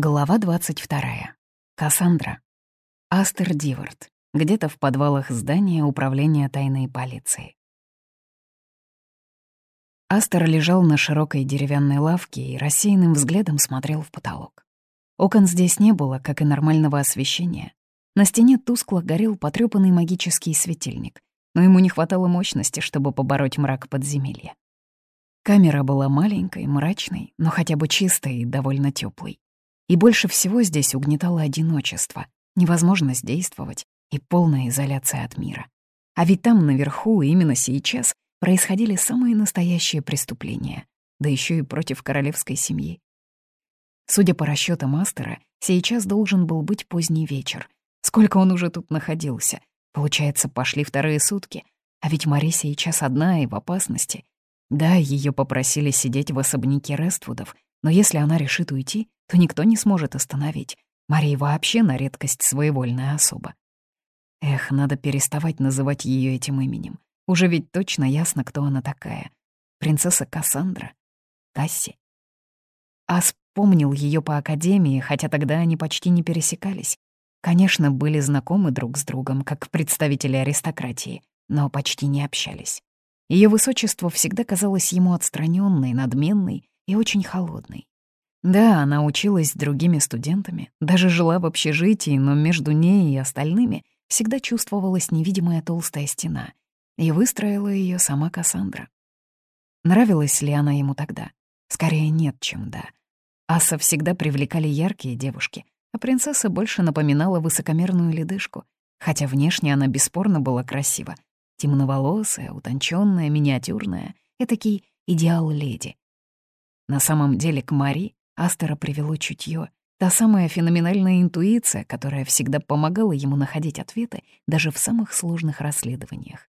Глава 22. Кассандра. Астер Дивард. Где-то в подвалах здания управления тайной полиции. Астер лежал на широкой деревянной лавке и рассеянным взглядом смотрел в потолок. Окон здесь не было, как и нормального освещения. На стене тускло горел потрёпанный магический светильник, но ему не хватало мощности, чтобы побороть мрак подземелья. Камера была маленькой, мрачной, но хотя бы чистой и довольно теплой. И больше всего здесь угнетало одиночество, невозможность действовать и полная изоляция от мира. А ведь там, наверху, именно сейчас, происходили самые настоящие преступления, да еще и против королевской семьи. Судя по расчетам Мастера, сейчас должен был быть поздний вечер. Сколько он уже тут находился? Получается, пошли вторые сутки. А ведь Мари сейчас одна и в опасности. Да, ее попросили сидеть в особняке Рествудов, но если она решит уйти, то никто не сможет остановить. Мария вообще на редкость своевольная особа. Эх, надо переставать называть ее этим именем. Уже ведь точно ясно, кто она такая. Принцесса Кассандра? Касси? А вспомнил ее по академии, хотя тогда они почти не пересекались. Конечно, были знакомы друг с другом, как представители аристократии, но почти не общались. Ее высочество всегда казалось ему отстраненной, надменной и очень холодной. Да, она училась с другими студентами, даже жила в общежитии, но между ней и остальными всегда чувствовалась невидимая толстая стена, и выстроила ее сама Кассандра. Нравилась ли она ему тогда? Скорее нет, чем да. Аса всегда привлекали яркие девушки, а принцесса больше напоминала высокомерную ледышку, хотя внешне она бесспорно была красива. Темноволосая, утонченная, миниатюрная, этакий идеал леди. На самом деле к Мари Астера привело чутье, та самая феноменальная интуиция, которая всегда помогала ему находить ответы даже в самых сложных расследованиях.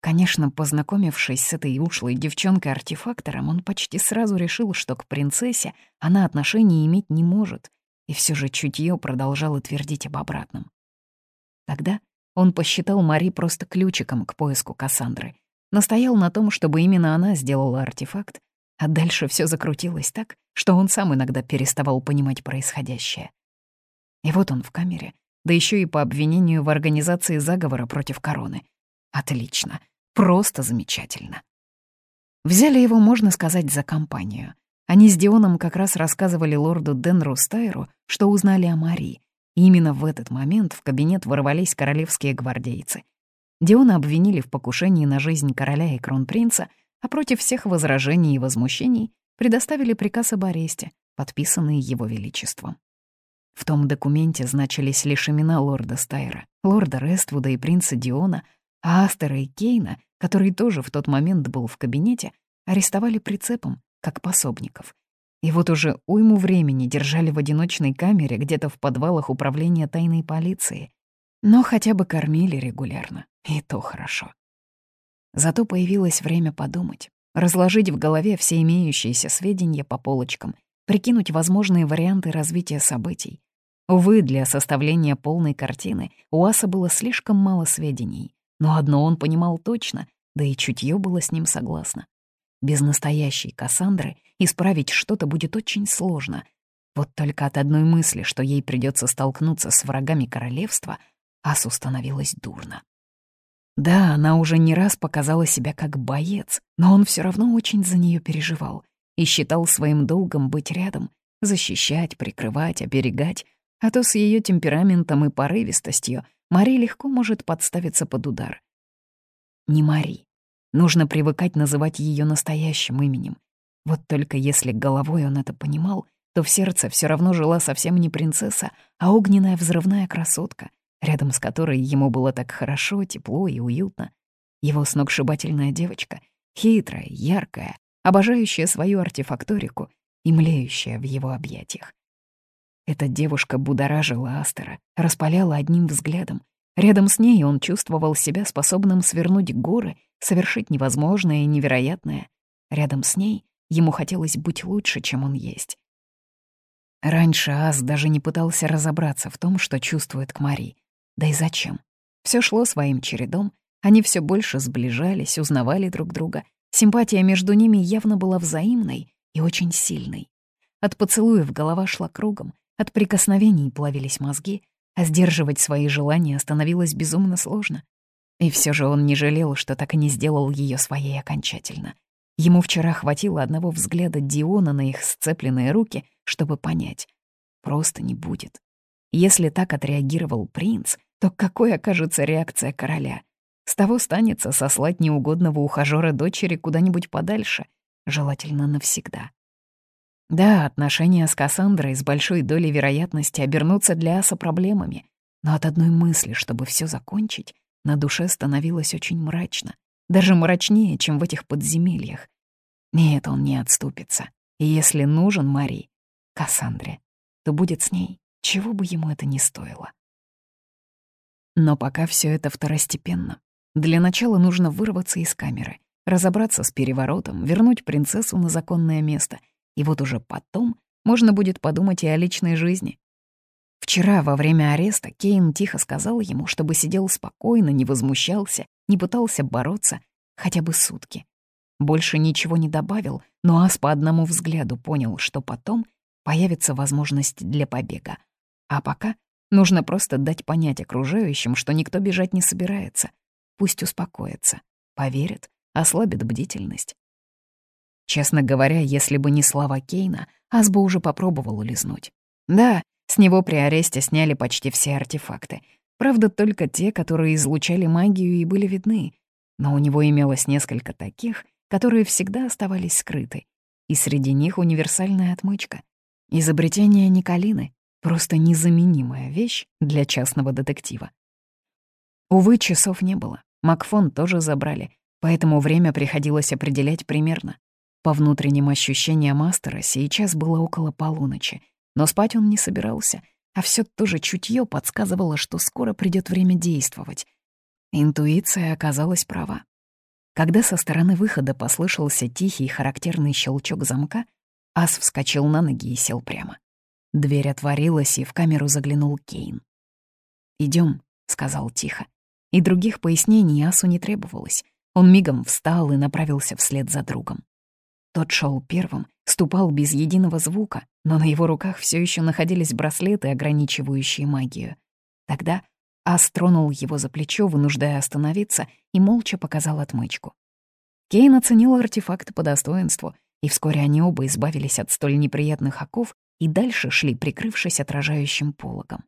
Конечно, познакомившись с этой ушлой девчонкой-артефактором, он почти сразу решил, что к принцессе она отношения иметь не может, и все же чутье продолжало твердить об обратном. Тогда он посчитал Мари просто ключиком к поиску Кассандры, настоял на том, чтобы именно она сделала артефакт, а дальше все закрутилось так, что он сам иногда переставал понимать происходящее. И вот он в камере, да еще и по обвинению в организации заговора против короны. Отлично, просто замечательно. Взяли его, можно сказать, за компанию. Они с Дионом как раз рассказывали лорду Денру Стайру, что узнали о Марии. И именно в этот момент в кабинет ворвались королевские гвардейцы. Диона обвинили в покушении на жизнь короля и кронпринца — а против всех возражений и возмущений предоставили приказ об аресте, подписанный его величеством. В том документе значились лишь имена лорда Стайра, лорда Рествуда и принца Диона, а Астера и Кейна, который тоже в тот момент был в кабинете, арестовали прицепом, как пособников. И вот уже уйму времени держали в одиночной камере где-то в подвалах управления тайной полиции. Но хотя бы кормили регулярно, и то хорошо. Зато появилось время подумать, разложить в голове все имеющиеся сведения по полочкам, прикинуть возможные варианты развития событий. Увы, для составления полной картины у Аса было слишком мало сведений, но одно он понимал точно, да и чутье было с ним согласно. Без настоящей Кассандры исправить что-то будет очень сложно. Вот только от одной мысли, что ей придется столкнуться с врагами королевства, Асу становилось дурно. Да, она уже не раз показала себя как боец, но он все равно очень за нее переживал и считал своим долгом быть рядом, защищать, прикрывать, оберегать, а то с ее темпераментом и порывистостью Мари легко может подставиться под удар. Не Мари. Нужно привыкать называть ее настоящим именем. Вот только если головой он это понимал, то в сердце все равно жила совсем не принцесса, а огненная взрывная красотка — рядом с которой ему было так хорошо, тепло и уютно. Его сногсшибательная девочка, хитрая, яркая, обожающая свою артефакторику и млеющая в его объятиях. Эта девушка будоражила Астера, распаляла одним взглядом. Рядом с ней он чувствовал себя способным свернуть горы, совершить невозможное и невероятное. Рядом с ней ему хотелось быть лучше, чем он есть. Раньше Ас даже не пытался разобраться в том, что чувствует к Мари. Да и зачем? Все шло своим чередом, они все больше сближались, узнавали друг друга. Симпатия между ними явно была взаимной и очень сильной. От поцелуев голова шла кругом, От прикосновений плавились мозги, а сдерживать свои желания становилось безумно сложно. И все же он не жалел, что так и не сделал ее своей окончательно. Ему вчера хватило одного взгляда Диона на их сцепленные руки, чтобы понять — просто не будет. Если так отреагировал принц, то какой окажется реакция короля? С того станется сослать неугодного ухажёра дочери куда-нибудь подальше, желательно навсегда. Да, отношения с Кассандрой с большой долей вероятности обернутся для Аса проблемами, но от одной мысли, чтобы все закончить, на душе становилось очень мрачно, даже мрачнее, чем в этих подземельях. Нет, он не отступится. И если нужен Мари, Кассандре, то будет с ней, чего бы ему это ни стоило. Но пока все это второстепенно. Для начала нужно вырваться из камеры, разобраться с переворотом, вернуть принцессу на законное место — и вот уже потом можно будет подумать и о личной жизни. Вчера, во время ареста, Кейн тихо сказал ему, чтобы сидел спокойно, не возмущался, не пытался бороться хотя бы сутки. Больше ничего не добавил, но Ас по одному взгляду понял, что потом появится возможность для побега. А пока нужно просто дать понять окружающим, что никто бежать не собирается. Пусть успокоятся, поверят, ослабит бдительность. Честно говоря, если бы не слова Кейна, Ас бы уже попробовал улизнуть. Да, с него при аресте сняли почти все артефакты. Правда, только те, которые излучали магию и были видны. Но у него имелось несколько таких, которые всегда оставались скрыты. И среди них универсальная отмычка. Изобретение Николины — просто незаменимая вещь для частного детектива. Увы, часов не было. Макфон тоже забрали, поэтому время приходилось определять примерно. По внутренним ощущениям мастера сейчас было около полуночи, но спать он не собирался, а все то же чутье подсказывало, что скоро придет время действовать. Интуиция оказалась права. Когда со стороны выхода послышался тихий характерный щелчок замка, Ас вскочил на ноги и сел прямо. Дверь отворилась, и в камеру заглянул Кейн. Идем, сказал тихо. И других пояснений Асу не требовалось. Он мигом встал и направился вслед за другом. Тот шел первым, ступал без единого звука, но на его руках все еще находились браслеты, ограничивающие магию. Тогда Ас тронул его за плечо, вынуждая остановиться, и молча показал отмычку. Кейн оценил артефакт по достоинству, и вскоре они оба избавились от столь неприятных оков и дальше шли, прикрывшись отражающим пологом.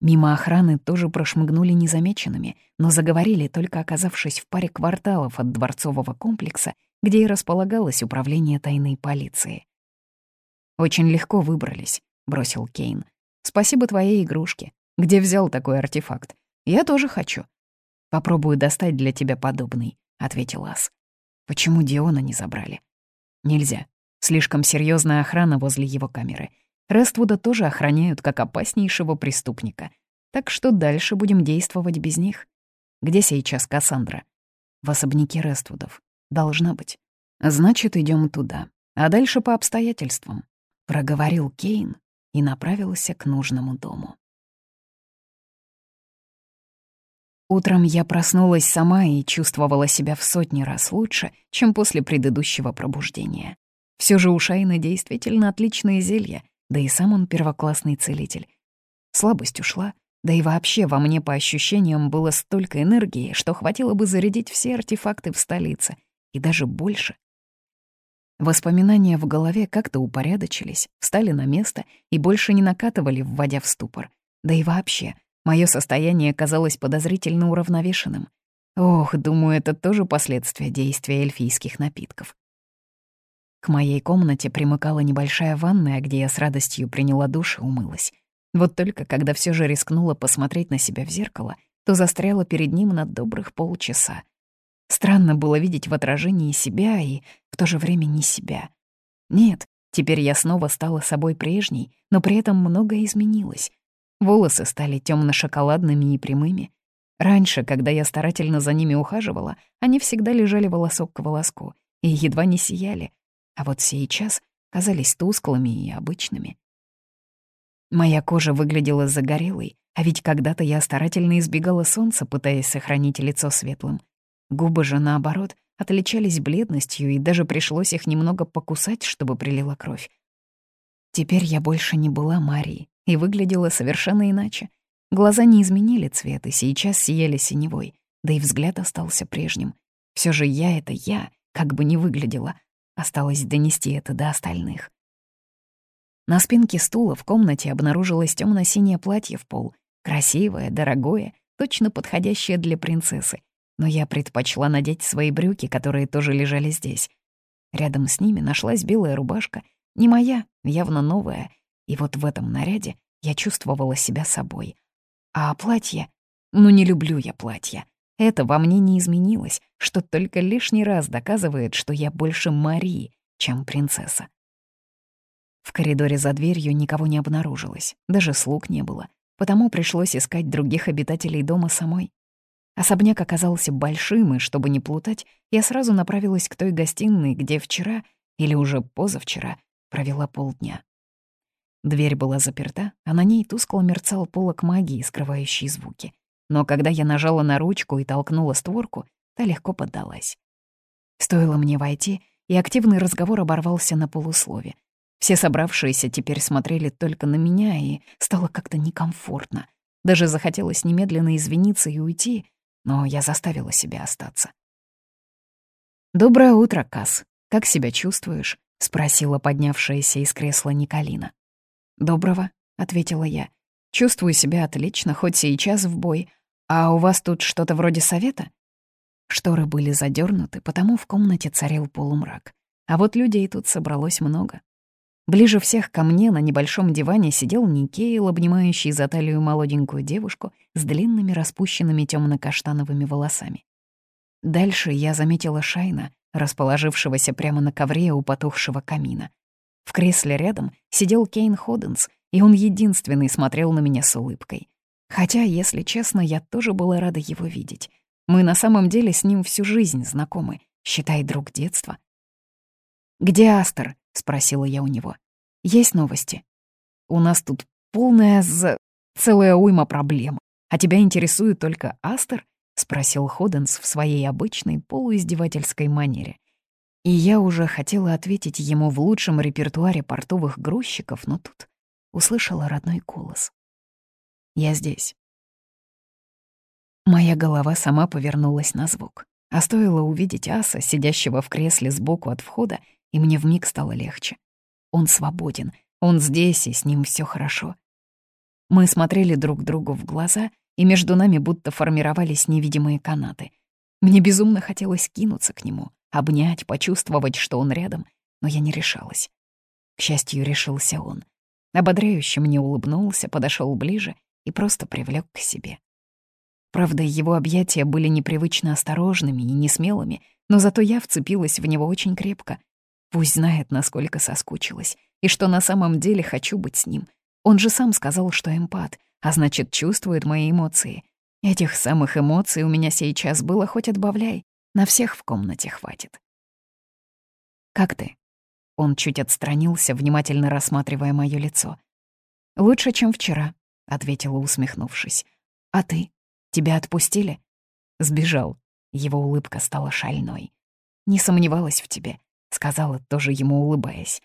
Мимо охраны тоже прошмыгнули незамеченными, но заговорили, только оказавшись в паре кварталов от дворцового комплекса где и располагалось управление тайной полиции. «Очень легко выбрались», — бросил Кейн. «Спасибо твоей игрушке. Где взял такой артефакт? Я тоже хочу». «Попробую достать для тебя подобный», — ответил Ас. «Почему Диона не забрали?» «Нельзя. Слишком серьезная охрана возле его камеры. Рествуда тоже охраняют как опаснейшего преступника. Так что дальше будем действовать без них. Где сейчас Кассандра? В особняке Рествудов. Должна быть. Значит, идем туда. А дальше по обстоятельствам. Проговорил Кейн и направился к нужному дому. Утром я проснулась сама и чувствовала себя в сотни раз лучше, чем после предыдущего пробуждения. Все же у Шайна действительно отличные зелья, да и сам он первоклассный целитель. Слабость ушла, да и вообще во мне по ощущениям было столько энергии, что хватило бы зарядить все артефакты в столице — и даже больше. Воспоминания в голове как-то упорядочились, встали на место и больше не накатывали, вводя в ступор. Да и вообще, мое состояние казалось подозрительно уравновешенным. Ох, думаю, это тоже последствия действия эльфийских напитков. К моей комнате примыкала небольшая ванная, где я с радостью приняла душ и умылась. Вот только когда все же рискнула посмотреть на себя в зеркало, то застряла перед ним на добрых полчаса. Странно было видеть в отражении себя и в то же время не себя. Нет, теперь я снова стала собой прежней, но при этом многое изменилось. Волосы стали темно шоколадными и прямыми. Раньше, когда я старательно за ними ухаживала, они всегда лежали волосок к волоску и едва не сияли, а вот сейчас казались тусклыми и обычными. Моя кожа выглядела загорелой, а ведь когда-то я старательно избегала солнца, пытаясь сохранить лицо светлым. Губы же, наоборот, отличались бледностью, и даже пришлось их немного покусать, чтобы прилила кровь. Теперь я больше не была Марией и выглядела совершенно иначе. Глаза не изменили цвет и сейчас сияли синевой, да и взгляд остался прежним. Все же я — это я, как бы ни выглядела. Осталось донести это до остальных. На спинке стула в комнате обнаружилось темно синее платье в пол. Красивое, дорогое, точно подходящее для принцессы. Но я предпочла надеть свои брюки, которые тоже лежали здесь. Рядом с ними нашлась белая рубашка, не моя, явно новая, и вот в этом наряде я чувствовала себя собой. А платье? Ну не люблю я платья. Это во мне не изменилось, что только лишний раз доказывает, что я больше Марии, чем принцесса. В коридоре за дверью никого не обнаружилось, даже слуг не было, потому пришлось искать других обитателей дома самой. Особняк оказался большим, и чтобы не плутать, я сразу направилась к той гостиной, где вчера, или уже позавчера, провела полдня. Дверь была заперта, а на ней тускло мерцал полок магии, скрывающий звуки. Но когда я нажала на ручку и толкнула створку, та легко поддалась. Стоило мне войти, и активный разговор оборвался на полуслове. Все собравшиеся теперь смотрели только на меня, и стало как-то некомфортно. Даже захотелось немедленно извиниться и уйти, но я заставила себя остаться. «Доброе утро, Касс. Как себя чувствуешь?» — спросила поднявшаяся из кресла Николина. «Доброго», — ответила я. «Чувствую себя отлично, хоть сейчас в бой. А у вас тут что-то вроде совета?» Шторы были задернуты, потому в комнате царил полумрак. А вот людей тут собралось много. Ближе всех ко мне на небольшом диване сидел Никейл, обнимающий за талию молоденькую девушку с длинными распущенными темно каштановыми волосами. Дальше я заметила Шайна, расположившегося прямо на ковре у потухшего камина. В кресле рядом сидел Кейн Ходенс, и он единственный смотрел на меня с улыбкой. Хотя, если честно, я тоже была рада его видеть. Мы на самом деле с ним всю жизнь знакомы, считай, друг детства. «Где Астер?» — спросила я у него. «Есть новости?» «У нас тут полная за... целая уйма проблем. А тебя интересует только Астер?» — спросил Ходенс в своей обычной полуиздевательской манере. И я уже хотела ответить ему в лучшем репертуаре портовых грузчиков, но тут услышала родной голос. «Я здесь». Моя голова сама повернулась на звук. А стоило увидеть Аса, сидящего в кресле сбоку от входа, и мне вмиг стало легче. Он свободен, он здесь, и с ним все хорошо. Мы смотрели друг другу в глаза, и между нами будто формировались невидимые канаты. Мне безумно хотелось кинуться к нему, обнять, почувствовать, что он рядом, но я не решалась. К счастью, решился он. Ободряюще мне улыбнулся, подошел ближе и просто привлек к себе. Правда, его объятия были непривычно осторожными и несмелыми, но зато я вцепилась в него очень крепко, Пусть знает, насколько соскучилась, и что на самом деле хочу быть с ним. Он же сам сказал, что эмпат, а значит, чувствует мои эмоции. Этих самых эмоций у меня сейчас было хоть отбавляй, на всех в комнате хватит. «Как ты?» Он чуть отстранился, внимательно рассматривая моё лицо. «Лучше, чем вчера», — ответила, усмехнувшись. «А ты? Тебя отпустили?» «Сбежал». Его улыбка стала шальной. «Не сомневалась в тебе. — сказала, тоже ему улыбаясь.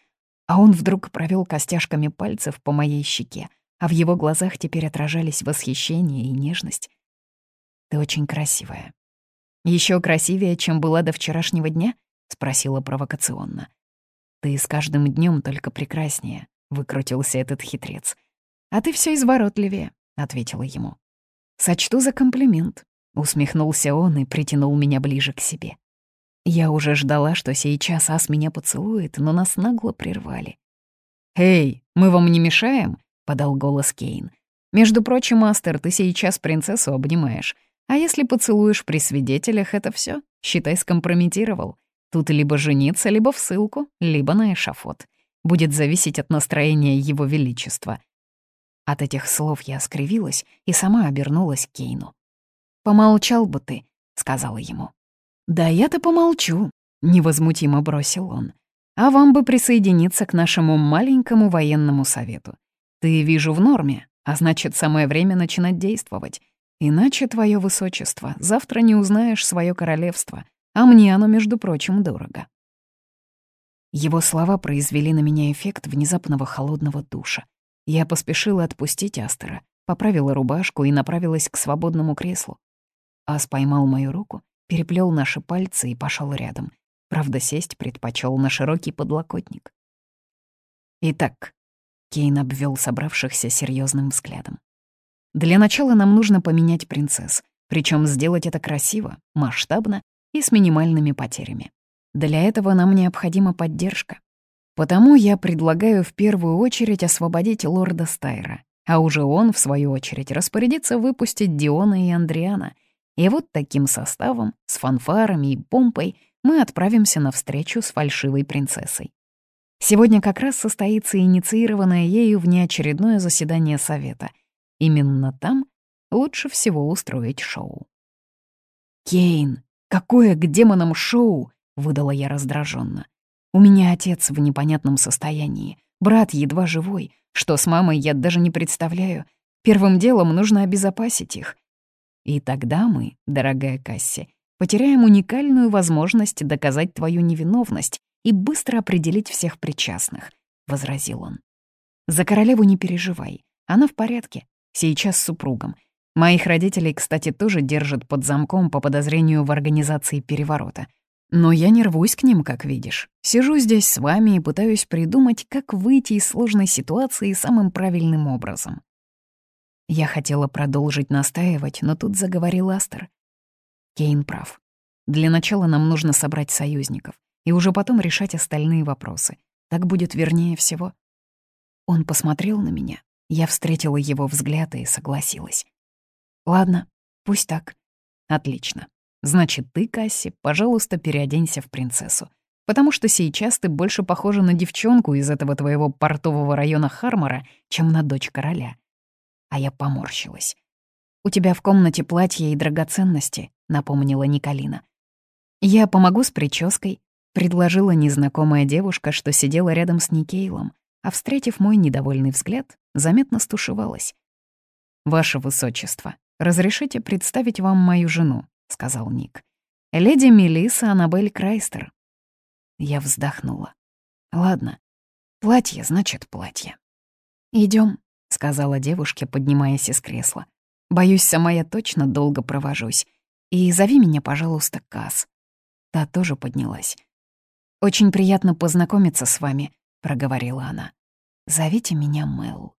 А он вдруг провел костяшками пальцев по моей щеке, а в его глазах теперь отражались восхищение и нежность. «Ты очень красивая». Еще красивее, чем была до вчерашнего дня?» — спросила провокационно. «Ты с каждым днем только прекраснее», — выкрутился этот хитрец. «А ты все изворотливее», — ответила ему. «Сочту за комплимент», — усмехнулся он и притянул меня ближе к себе. Я уже ждала, что сейчас Ас меня поцелует, но нас нагло прервали. «Эй, мы вам не мешаем?» — подал голос Кейн. «Между прочим, Астер, ты сейчас принцессу обнимаешь. А если поцелуешь при свидетелях, это все, считай, скомпрометировал. Тут либо жениться, либо в ссылку, либо на эшафот. Будет зависеть от настроения его величества». От этих слов я скривилась и сама обернулась к Кейну. «Помолчал бы ты», — сказала ему. «Да я-то помолчу», — невозмутимо бросил он. «А вам бы присоединиться к нашему маленькому военному совету. Ты, вижу, в норме, а значит, самое время начинать действовать. Иначе, твое высочество, завтра не узнаешь свое королевство, а мне оно, между прочим, дорого». Его слова произвели на меня эффект внезапного холодного душа. Я поспешила отпустить Астера, поправила рубашку и направилась к свободному креслу. Ас поймал мою руку, переплел наши пальцы и пошел рядом. Правда, сесть предпочел на широкий подлокотник. Итак, Кейн обвел собравшихся серьезным взглядом. Для начала нам нужно поменять принцесс, причем сделать это красиво, масштабно и с минимальными потерями. Для этого нам необходима поддержка. Потому я предлагаю в первую очередь освободить лорда Стайра, а уже он, в свою очередь, распорядится выпустить Диона и Андриана. И вот таким составом, с фанфарами и помпой, мы отправимся на встречу с фальшивой принцессой. Сегодня как раз состоится инициированное ею внеочередное заседание Совета. Именно там лучше всего устроить шоу. «Кейн, какое к демонам шоу?» — выдала я раздраженно. У меня отец в непонятном состоянии, брат едва живой. Что с мамой, я даже не представляю. Первым делом нужно обезопасить их. И тогда мы, дорогая Касси, потеряем уникальную возможность доказать твою невиновность и быстро определить всех причастных», — возразил он. «За королеву не переживай, она в порядке, сейчас с супругом. Моих родителей, кстати, тоже держат под замком по подозрению в организации переворота. Но я не рвусь к ним, как видишь. Сижу здесь с вами и пытаюсь придумать, как выйти из сложной ситуации самым правильным образом. Я хотела продолжить настаивать, но тут заговорил Астер. Кейн прав. Для начала нам нужно собрать союзников и уже потом решать остальные вопросы. Так будет вернее всего. Он посмотрел на меня, я встретила его взгляд и согласилась. Ладно, пусть так. Отлично. Значит, ты, Касси, пожалуйста, переоденься в принцессу. Потому что сейчас ты больше похожа на девчонку из этого твоего портового района Хармора, чем на дочь короля. А я поморщилась. «У тебя в комнате платье и драгоценности», — напомнила Николина. «Я помогу с прической», — предложила незнакомая девушка, что сидела рядом с Никейлом, а, встретив мой недовольный взгляд, заметно стушевалась. «Ваше высочество, разрешите представить вам мою жену, — сказал Ник. «Леди Мелисса Аннабель Крайстер». Я вздохнула. «Ладно, платье значит платье». Идем, сказала девушке, поднимаясь из кресла. «Боюсь, сама я точно долго провожусь. И зови меня, пожалуйста, Кас». Та тоже поднялась. «Очень приятно познакомиться с вами», — проговорила она. «Зовите меня Мэл».